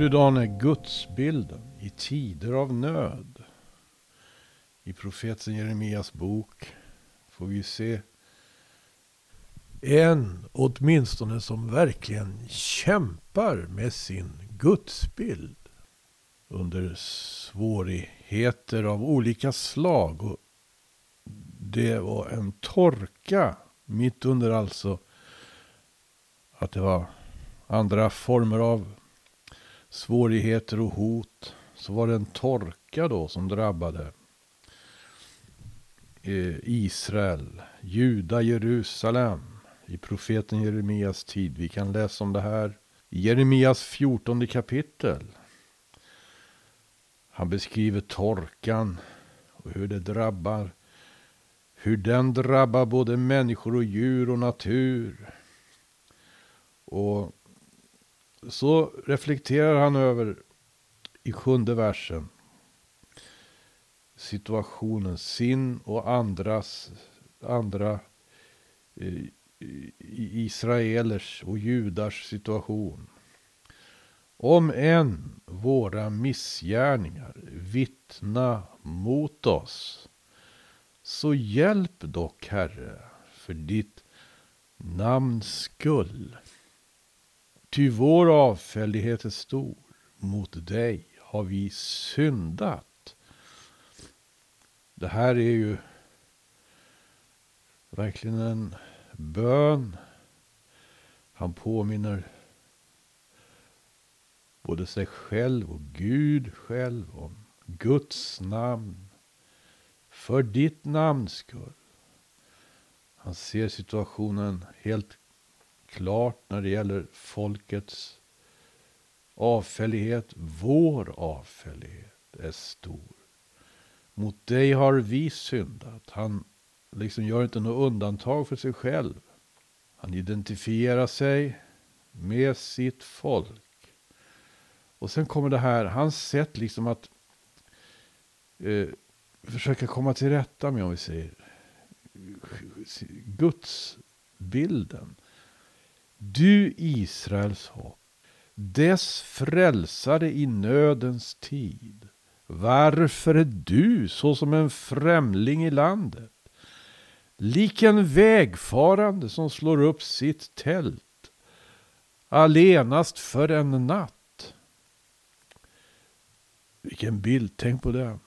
Hurdan är gudsbilden i tider av nöd? I profeten Jeremias bok får vi se en åtminstone som verkligen kämpar med sin gudsbild under svårigheter av olika slag. Och det var en torka mitt under alltså att det var andra former av svårigheter och hot. Så var det en torka då som drabbade eh, Israel, Juda, Jerusalem i profeten Jeremias tid. Vi kan läsa om det här i Jeremias 14 kapitel. Han beskriver torkan och hur det drabbar. Hur den drabbar både människor och djur och natur. Och så reflekterar han över i sjunde versen situationen, sin och andras, andra eh, israelers och judars situation. Om än våra missgärningar vittna mot oss, så hjälp dock, Herre, för ditt namns skull. Ty vår avfällighet är stor, mot dig har vi syndat. Det här är ju verkligen en bön. Han påminner både sig själv och Gud själv om Guds namn. För ditt namns skull. Han ser situationen helt klart när det gäller folkets avfällighet. Vår avfällighet är stor. Mot dig har vi syndat. Han liksom gör inte något undantag för sig själv. Han identifierar sig med sitt folk. Och sen kommer det här, hans sätt liksom att eh, försöka komma till rätta med, om vi säger, Guds bilden. Du Israels hopp, dess frälsare i nödens tid. Varför är du såsom en främling i landet? lik en vägfarande som slår upp sitt tält allenast för en natt. Vilken bild, tänk på den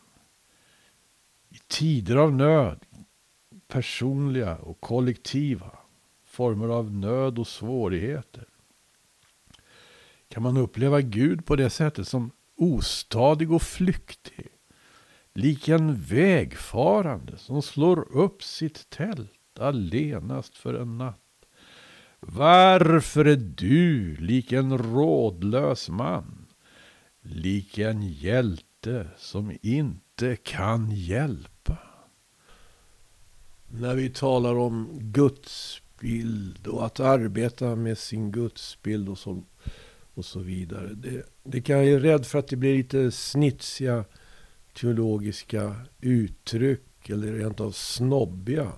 I tider av nöd, personliga och kollektiva former av nöd och svårigheter. Kan man uppleva Gud på det sättet som ostadig och flyktig? lik en vägfarande som slår upp sitt tält allenast för en natt. Varför är du lik en rådlös man, lik en hjälte som inte kan hjälpa? När vi talar om guds gudsbild och att arbeta med sin gudsbild och så, och så vidare. Det, det kan jag är rädd för att det blir lite snitsiga teologiska uttryck eller rent av snobbiga.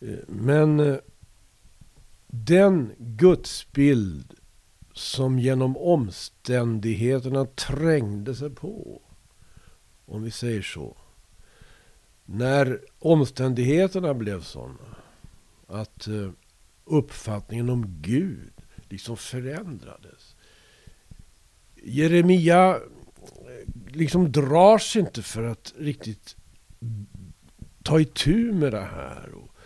Eh, men eh, den gudsbild som genom omständigheterna trängde sig på, om vi säger så. När omständigheterna blev sådana att eh, uppfattningen om Gud liksom förändrades. Jeremia eh, liksom drar sig inte för att riktigt ta itu med det här. Och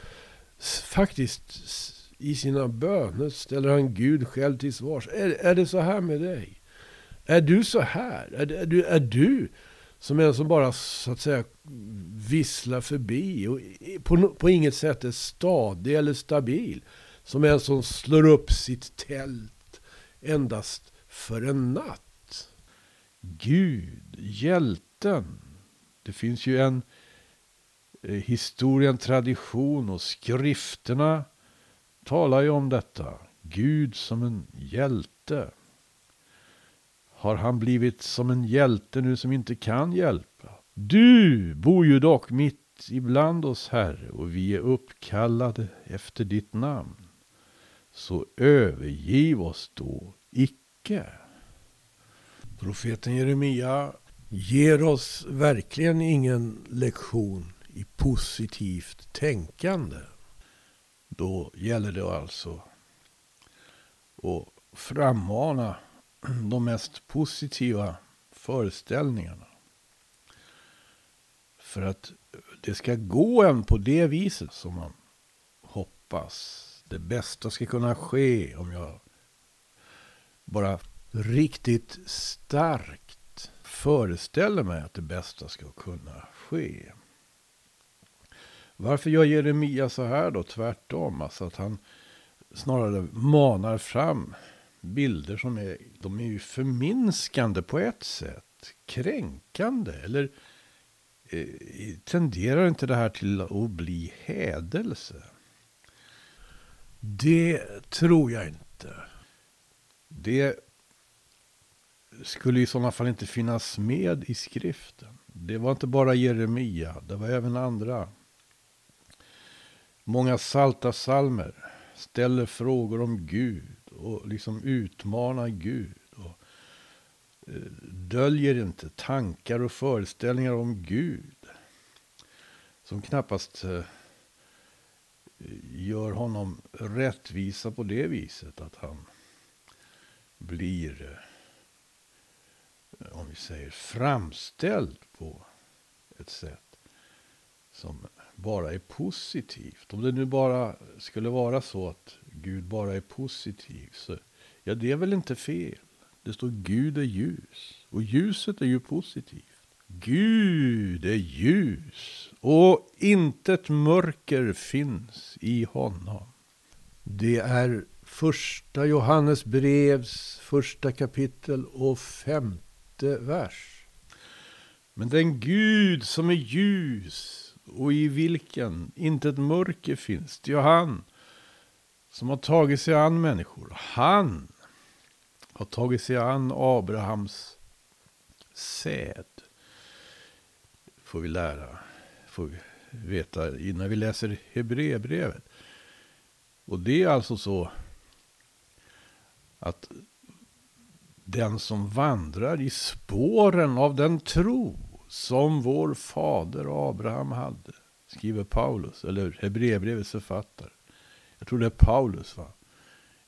faktiskt i sina böner ställer han Gud själv till svars. Är, är det så här med dig? Är du så här? Är, är, du, är du som en som bara så att säga visslar förbi och på, på inget sätt är stadig eller stabil? Som en som slår upp sitt tält endast för en natt? Gud, hjälten. Det finns ju en eh, historia, en tradition och skrifterna talar ju om detta. Gud som en hjälte. Har han blivit som en hjälte nu som inte kan hjälpa? Du bor ju dock mitt ibland oss, Herre, och vi är uppkallade efter ditt namn. Så övergiv oss då icke. Profeten Jeremia ger oss verkligen ingen lektion i positivt tänkande. Då gäller det alltså att frammana de mest positiva föreställningarna. För att det ska gå en på det viset som man hoppas. Det bästa ska kunna ske om jag bara riktigt starkt föreställer mig att det bästa ska kunna ske. Varför gör Jeremia så här då? Tvärtom. Alltså att han snarare manar fram bilder som är, de är ju förminskande på ett sätt. Kränkande. Eller eh, tenderar inte det här till att bli hädelse? Det tror jag inte. Det skulle i sådana fall inte finnas med i skriften. Det var inte bara Jeremia, det var även andra. Många salta salmer ställer frågor om Gud och liksom utmanar Gud. Och eh, döljer inte tankar och föreställningar om Gud. Som knappast eh, gör honom rättvisa på det viset att han blir, eh, om vi säger framställd på ett sätt som bara är positivt. Om det nu bara skulle vara så att Gud bara är positiv. Så, ja, det är väl inte fel. Det står Gud är ljus. Och ljuset är ju positivt. Gud är ljus. Och intet mörker finns i honom. Det är första Johannes brevs första kapitel och femte vers. Men den Gud som är ljus och i vilken intet mörker finns. Det är han som har tagit sig an människor. Han har tagit sig an Abrahams säd. Får vi lära, får vi veta innan vi läser Hebreerbrevet. Och det är alltså så att den som vandrar i spåren av den tro som vår fader Abraham hade, skriver Paulus, eller Hebreerbrevets författare. Jag tror det är Paulus, va?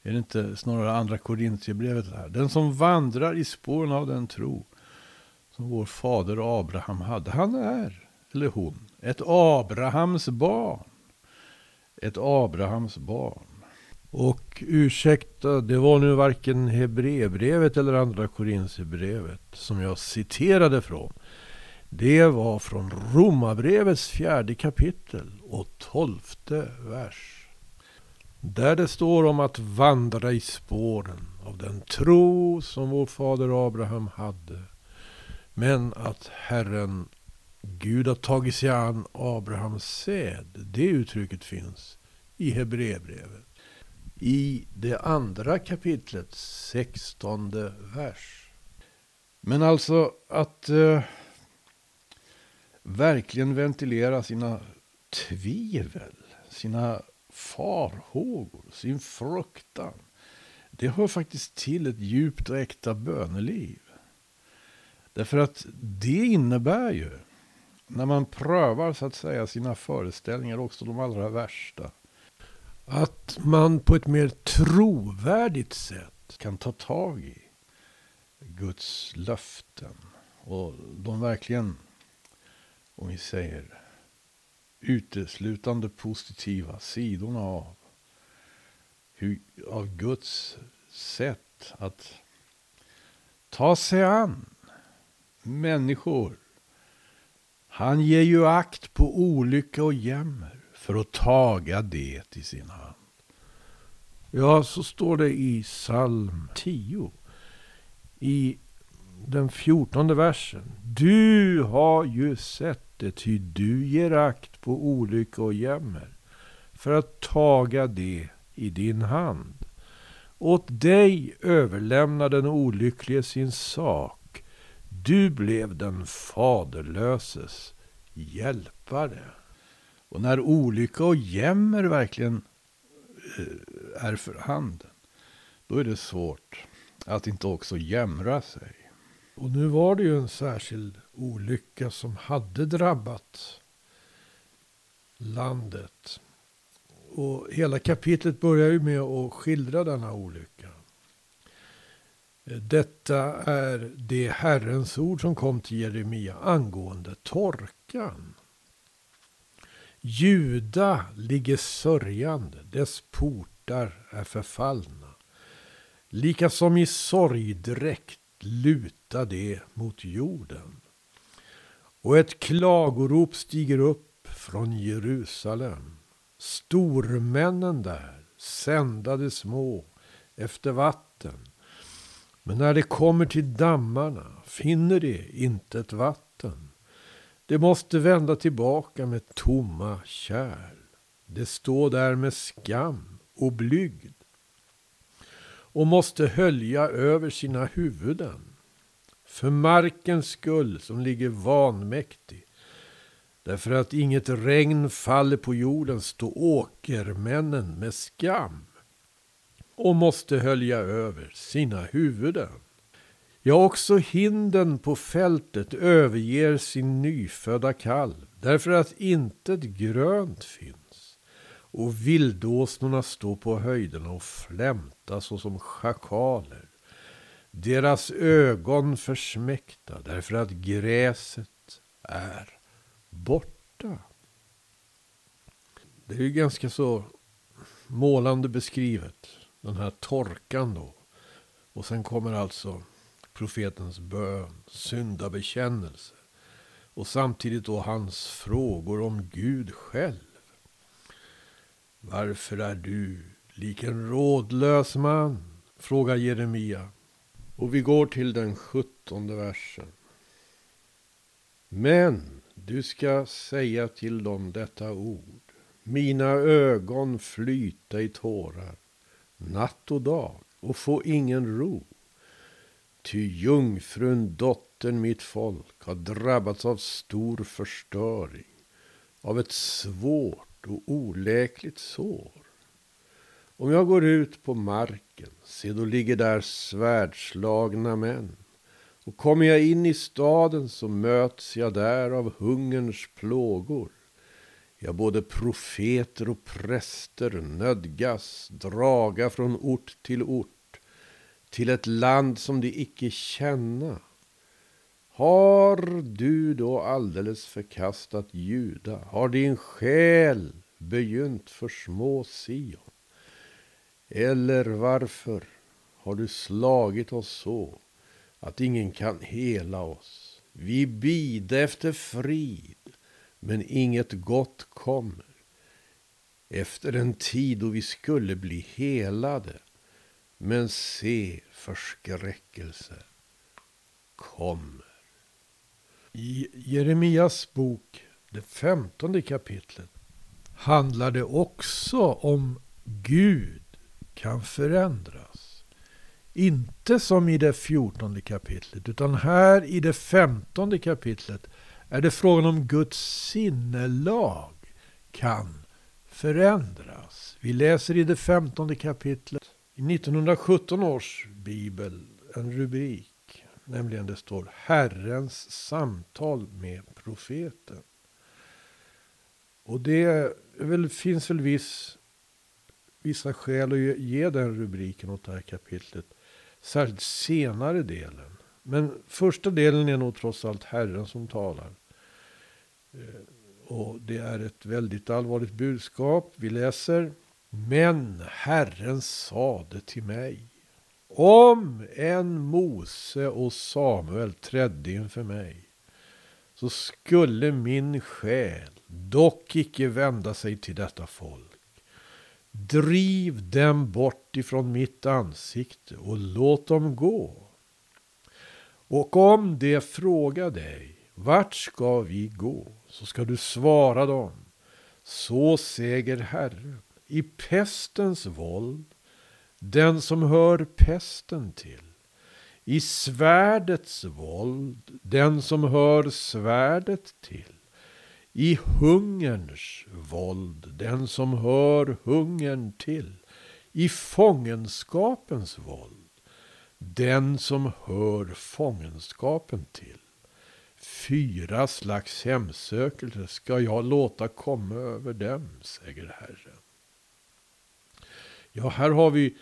Är det inte snarare andra Korintierbrevet här? Den som vandrar i spåren av den tro som vår fader Abraham hade. Han är, eller hon, ett Abrahams barn. Ett Abrahams barn. Och ursäkta, det var nu varken Hebreerbrevet eller andra Korintierbrevet som jag citerade från. Det var från Romarbrevets fjärde kapitel och tolfte vers. Där det står om att vandra i spåren av den tro som vår fader Abraham hade. Men att Herren Gud har tagit sig an Abrahams säd. Det uttrycket finns i Hebreerbrevet. I det andra kapitlet, sextonde vers. Men alltså att eh, verkligen ventilera sina tvivel, sina farhågor, sin fruktan. Det hör faktiskt till ett djupt och äkta böneliv. Därför att det innebär ju, när man prövar så att säga sina föreställningar, också de allra värsta, att man på ett mer trovärdigt sätt kan ta tag i Guds löften. Och de verkligen om vi säger uteslutande positiva sidorna av, hur, av Guds sätt att ta sig an människor. Han ger ju akt på olycka och jämmer för att taga det i sin hand. Ja, så står det i psalm 10. I den fjortonde versen. Du har ju sett det, ty du ger akt på olycka och jämmer för att taga det i din hand. Åt dig överlämnar den olycklige sin sak. Du blev den faderlöses hjälpare. Och när olycka och jämmer verkligen eh, är för handen, då är det svårt att inte också jämra sig. Och nu var det ju en särskild olycka som hade drabbat landet. Och hela kapitlet börjar ju med att skildra denna olycka. Detta är det Herrens ord som kom till Jeremia angående torkan. Juda ligger sörjande, dess portar är förfallna. Lika som i sorgdräkt luta det mot jorden. Och ett klagorop stiger upp från Jerusalem. Stormännen där sända de små efter vatten. Men när de kommer till dammarna finner de inte ett vatten. De måste vända tillbaka med tomma kärl. De står där med skam och blygd och måste hölja över sina huvuden. För markens skull som ligger vanmäktig. Därför att inget regn faller på jorden står åkermännen med skam och måste hölja över sina huvuden. Ja, också hinden på fältet överger sin nyfödda kalv därför att intet grönt finns och vildåsnorna står på höjderna och flämtar såsom schakaler. Deras ögon försmäkta därför att gräset är borta. Det är ju ganska så målande beskrivet. Den här torkan då. Och sen kommer alltså profetens bön, syndabekännelse. Och samtidigt då hans frågor om Gud själv. Varför är du lik en rådlös man? frågar Jeremia. Och vi går till den sjuttonde versen. Men du ska säga till dem detta ord. Mina ögon flyta i tårar natt och dag och få ingen ro. Ty jungfrun, dottern mitt folk, har drabbats av stor förstöring, av ett svårt och oläkligt sår. Om jag går ut på marken, se då ligger där svärdslagna män. Och kommer jag in i staden så möts jag där av hungerns plågor. Ja, både profeter och präster nödgas draga från ort till ort till ett land som de icke känna har du då alldeles förkastat Juda? Har din själ begynt för små Sion? Eller varför har du slagit oss så att ingen kan hela oss? Vi bide efter frid, men inget gott kommer. Efter en tid då vi skulle bli helade, men se förskräckelse kommer. I Jeremias bok, det femtonde kapitlet, handlar det också om Gud kan förändras. Inte som i det fjortonde kapitlet, utan här i det femtonde kapitlet är det frågan om Guds sinnelag kan förändras. Vi läser i det femtonde kapitlet i 1917 års bibel en rubrik Nämligen det står Herrens samtal med profeten. Och det väl, finns väl viss, vissa skäl att ge den rubriken åt det här kapitlet. Särskilt senare delen. Men första delen är nog trots allt Herren som talar. Eh, och det är ett väldigt allvarligt budskap. Vi läser. Men Herren sade till mig. Om en Mose och Samuel trädde inför mig så skulle min själ dock icke vända sig till detta folk. Driv dem bort ifrån mitt ansikte och låt dem gå. Och om de frågar dig, vart ska vi gå? Så ska du svara dem, så säger Herren, i pestens våld den som hör pesten till. I svärdets våld, den som hör svärdet till. I hungerns våld, den som hör hungern till. I fångenskapens våld, den som hör fångenskapen till. Fyra slags hemsökelse ska jag låta komma över dem, säger Herren. Ja, här har vi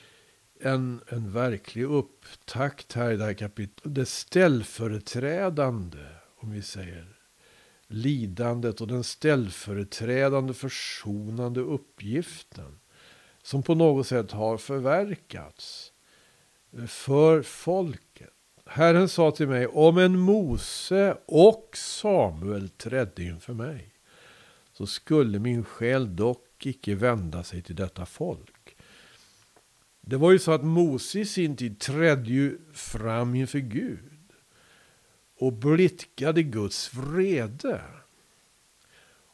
en, en verklig upptakt här i det här kapitlet. Det ställföreträdande, om vi säger, lidandet och den ställföreträdande försonande uppgiften som på något sätt har förverkats eh, för folket. Herren sa till mig, om en Mose och Samuel trädde inför mig, så skulle min själ dock icke vända sig till detta folk. Det var ju så att Mose i sin tid trädde ju fram inför Gud och blickade Guds vrede.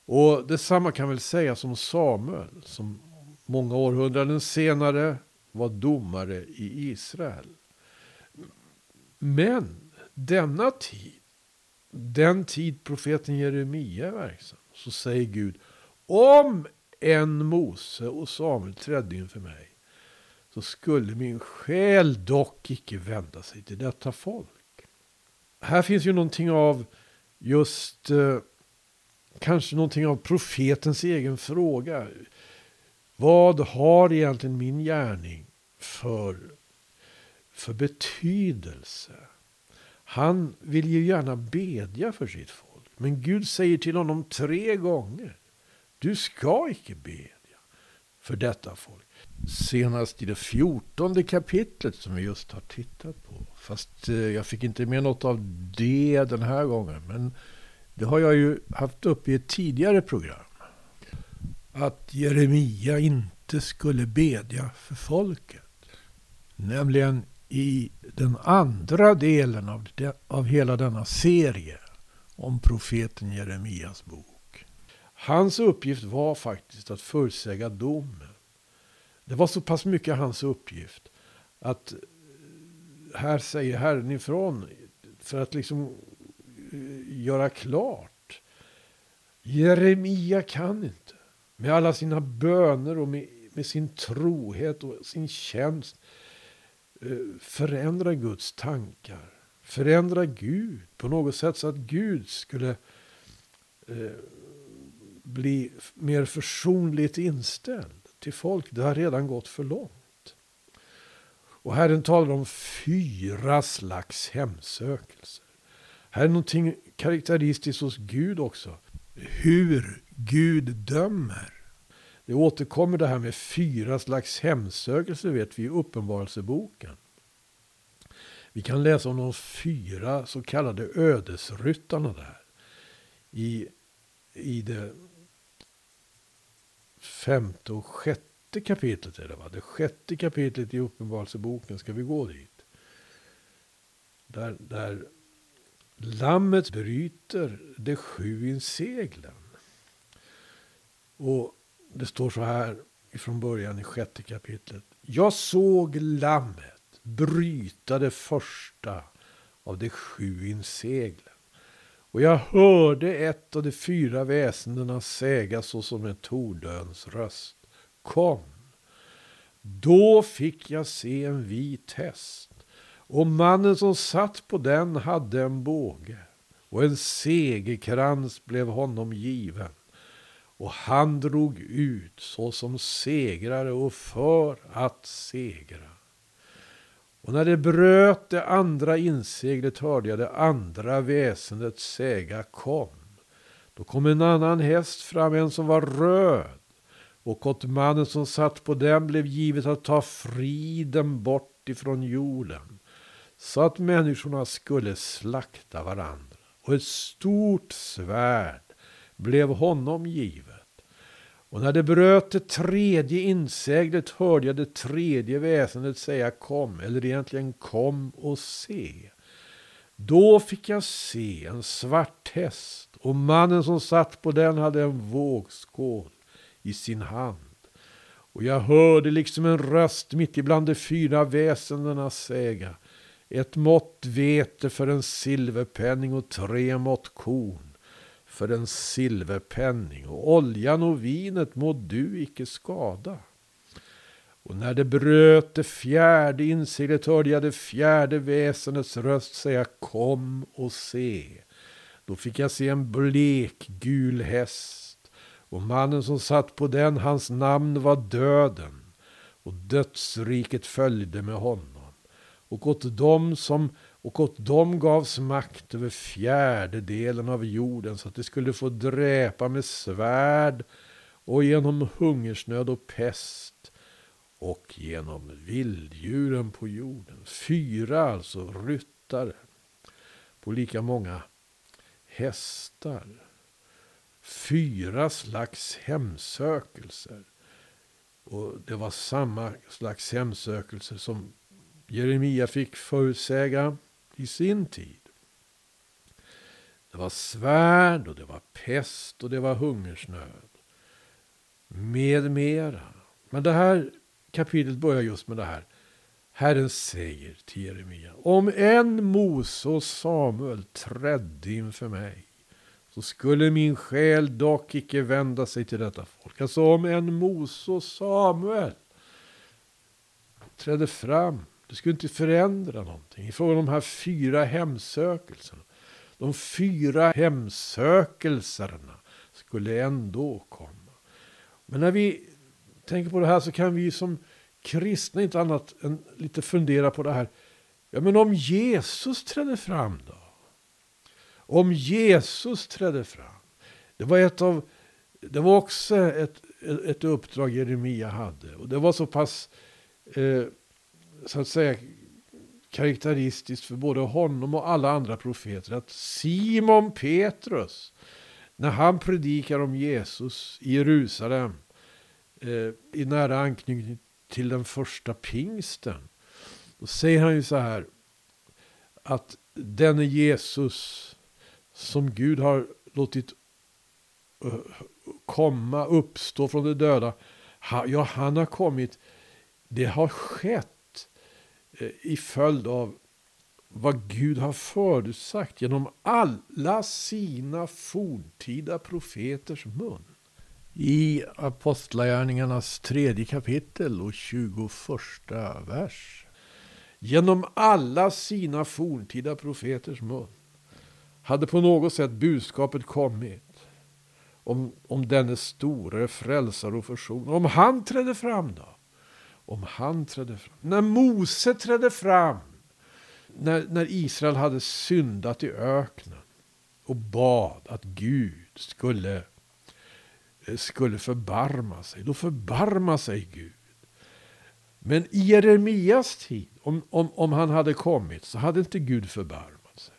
Och detsamma kan väl sägas om Samuel, som många århundraden senare var domare i Israel. Men denna tid, den tid profeten Jeremia är verksam, så säger Gud, om en Mose och Samuel trädde inför mig, så skulle min själ dock icke vända sig till detta folk. Här finns ju någonting av just, eh, kanske någonting av profetens egen fråga. Vad har egentligen min gärning för, för betydelse? Han vill ju gärna bedja för sitt folk. Men Gud säger till honom tre gånger. Du ska icke bedja för detta folk. Senast i det fjortonde kapitlet som vi just har tittat på. Fast eh, jag fick inte med något av det den här gången. Men det har jag ju haft upp i ett tidigare program att Jeremia inte skulle bedja för folket. Nämligen i den andra delen av, de, av hela denna serie om profeten Jeremias bok. Hans uppgift var faktiskt att förutsäga domen. Det var så pass mycket hans uppgift att eh, här säger Herren ifrån för att liksom eh, göra klart. Jeremia kan inte med alla sina böner och med, med sin trohet och sin tjänst eh, förändra Guds tankar. Förändra Gud på något sätt så att Gud skulle eh, bli mer försonligt inställd till folk. Det har redan gått för långt. Och Herren talar om fyra slags hemsökelser. Här är någonting karaktäristiskt hos Gud också. Hur Gud dömer. Det återkommer det här med fyra slags hemsökelser vet vi i Uppenbarelseboken. Vi kan läsa om de fyra så kallade ödesryttarna där. I, i det femte och sjätte kapitlet är det va? Det sjätte kapitlet i Uppenbarelseboken ska vi gå dit. Där, där lammet bryter de sju inseglen. Och det står så här ifrån början i sjätte kapitlet. Jag såg lammet bryta det första av de sju inseglen. Och jag hörde ett av de fyra väsendena säga såsom en tordöns röst. Kom. Då fick jag se en vit häst. Och mannen som satt på den hade en båge. Och en segerkrans blev honom given och han drog ut såsom segrare och för att segra. Och när det bröt det andra inseglet hörde jag det andra väsendet säga kom. Då kom en annan häst fram, en som var röd. Och åt mannen som satt på den blev givet att ta friden bort ifrån jorden. Så att människorna skulle slakta varandra. Och ett stort svärd blev honom givet. Och när det bröt det tredje inseglet hörde jag det tredje väsendet säga kom, eller egentligen kom och se. Då fick jag se en svart häst och mannen som satt på den hade en vågskål i sin hand. Och jag hörde liksom en röst mitt ibland de fyra väsendena säga ett mått vete för en silverpenning och tre mått korn för en silverpenning och oljan och vinet må du icke skada. Och när det bröt det fjärde inseglet hörde jag det fjärde väsendets röst säga kom och se. Då fick jag se en blek gul häst och mannen som satt på den, hans namn var döden och dödsriket följde med honom. Och åt dem som och åt dem gavs makt över fjärdedelen av jorden så att de skulle få dräpa med svärd och genom hungersnöd och pest och genom vilddjuren på jorden. Fyra alltså ryttare på lika många hästar. Fyra slags hemsökelser. Och det var samma slags hemsökelser som Jeremia fick förutsäga i sin tid. Det var svärd och det var pest och det var hungersnöd. Med mera. Men det här kapitlet börjar just med det här. Herren säger till Jeremia. Om en Mose och Samuel trädde inför mig. Så skulle min själ dock icke vända sig till detta folk. Alltså om en Mose och Samuel trädde fram det skulle inte förändra någonting i fråga om de här fyra hemsökelserna. De fyra hemsökelserna skulle ändå komma. Men när vi tänker på det här så kan vi som kristna inte annat än lite fundera på det här. Ja, men om Jesus trädde fram då? Om Jesus trädde fram. Det var ett av det var också ett, ett uppdrag Jeremia hade. Och det var så pass eh, så att säga karaktäristiskt för både honom och alla andra profeter att Simon Petrus, när han predikar om Jesus i Jerusalem eh, i nära anknytning till den första pingsten, då säger han ju så här att denne Jesus som Gud har låtit eh, komma, uppstå från de döda, ja, han har kommit, det har skett i följd av vad Gud har förutsagt genom alla sina forntida profeters mun. I Apostlagärningarnas tredje kapitel och 21 vers. Genom alla sina forntida profeters mun hade på något sätt budskapet kommit om, om denne store frälsare och försonare. Om han trädde fram då? Om han trädde fram. När Mose trädde fram. När, när Israel hade syndat i öknen. Och bad att Gud skulle, eh, skulle förbarma sig. Då förbarma sig Gud. Men i Jeremias tid, om, om, om han hade kommit, så hade inte Gud förbarmat sig.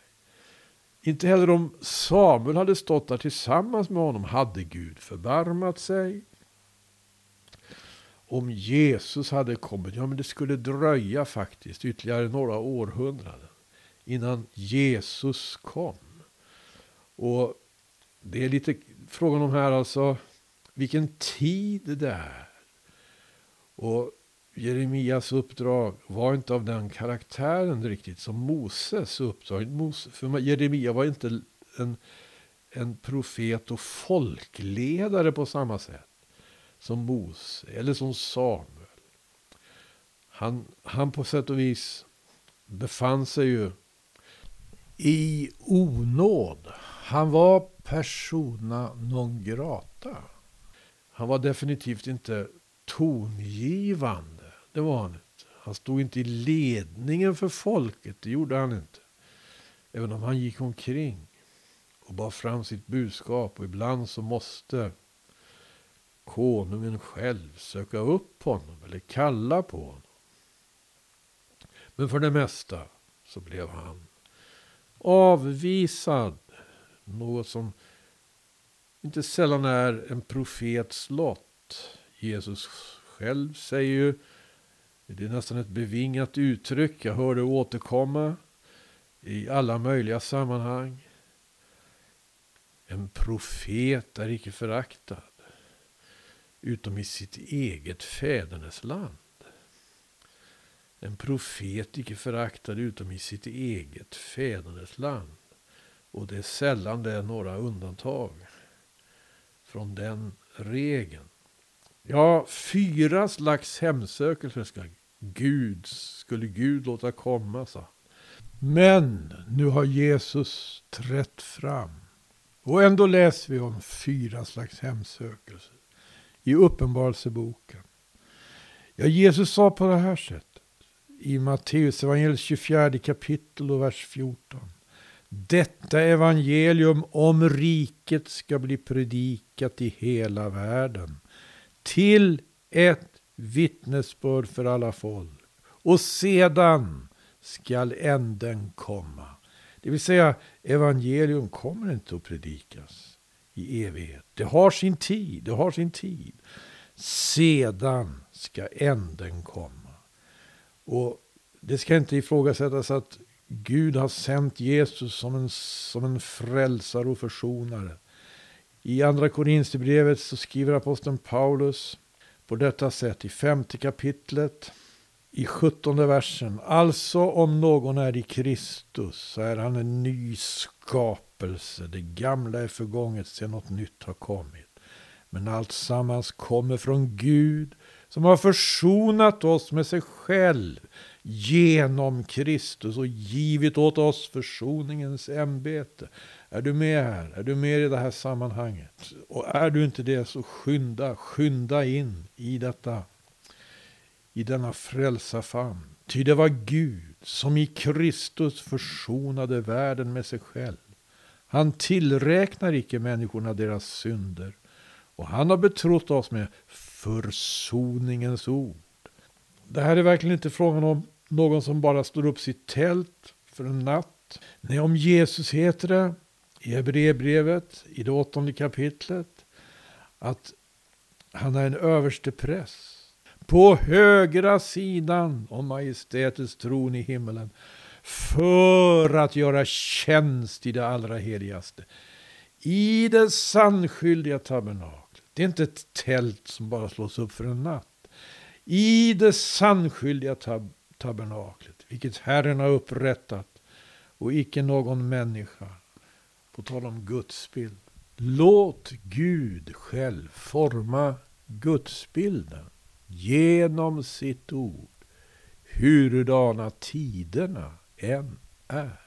Inte heller om Samuel hade stått där tillsammans med honom hade Gud förbarmat sig om Jesus hade kommit, ja men det skulle dröja faktiskt ytterligare några århundraden innan Jesus kom. Och det är lite frågan om här alltså vilken tid det är. Och Jeremias uppdrag var inte av den karaktären riktigt som Moses uppdrag. För Jeremia var inte en, en profet och folkledare på samma sätt som Mose eller som Samuel. Han, han på sätt och vis befann sig ju i onåd. Han var persona non grata. Han var definitivt inte tongivande. Det var han inte. Han stod inte i ledningen för folket. Det gjorde han inte. Även om han gick omkring och bar fram sitt budskap. Och ibland så måste konungen själv söka upp honom eller kalla på honom. Men för det mesta så blev han avvisad. Något som inte sällan är en profets lott. Jesus själv säger ju, det är nästan ett bevingat uttryck, jag hör det återkomma i alla möjliga sammanhang. En profet är icke föraktad utom i sitt eget fädernesland. En profet icke föraktad utom i sitt eget fädernesland. Och det är sällan det är några undantag från den regeln. Ja, fyra slags hemsökelser ska Gud, skulle Gud låta komma, sa Men nu har Jesus trätt fram. Och ändå läser vi om fyra slags hemsökelser i Uppenbarelseboken. Ja, Jesus sa på det här sättet i Matteus evangeliet 24 kapitel och vers 14. Detta evangelium om riket ska bli predikat i hela världen till ett vittnesbörd för alla folk. Och sedan skall änden komma. Det vill säga, evangelium kommer inte att predikas i evighet. Det har sin tid, det har sin tid. Sedan ska änden komma. Och det ska inte ifrågasättas att Gud har sänt Jesus som en, som en frälsare och försonare. I andra Korinthierbrevet så skriver aposteln Paulus på detta sätt i femte kapitlet i sjuttonde versen. Alltså om någon är i Kristus så är han en ny skapelse. Det gamla är förgånget se, något nytt har kommit. Men allt sammans kommer från Gud som har försonat oss med sig själv genom Kristus och givit åt oss försoningens ämbete. Är du med här? Är du med i det här sammanhanget? Och är du inte det så skynda, skynda in i detta, i denna frälsarfamn. Ty det var Gud som i Kristus försonade världen med sig själv. Han tillräknar icke människorna deras synder. Och han har betrott oss med försoningens ord. Det här är verkligen inte frågan om någon som bara står upp sitt tält för en natt. Nej, om Jesus heter det i Hebreerbrevet i det åttonde kapitlet att han är en överstepräst. på högra sidan om majestätets tron i himmelen för att göra tjänst i det allra heligaste. I det sannskyldiga tabernaklet. Det är inte ett tält som bara slås upp för en natt. I det sannskyldiga tab tabernaklet, vilket Herren har upprättat och icke någon människa. På tal om gudsbild. Låt Gud själv forma gudsbilden genom sitt ord, Hurudana tiderna än är.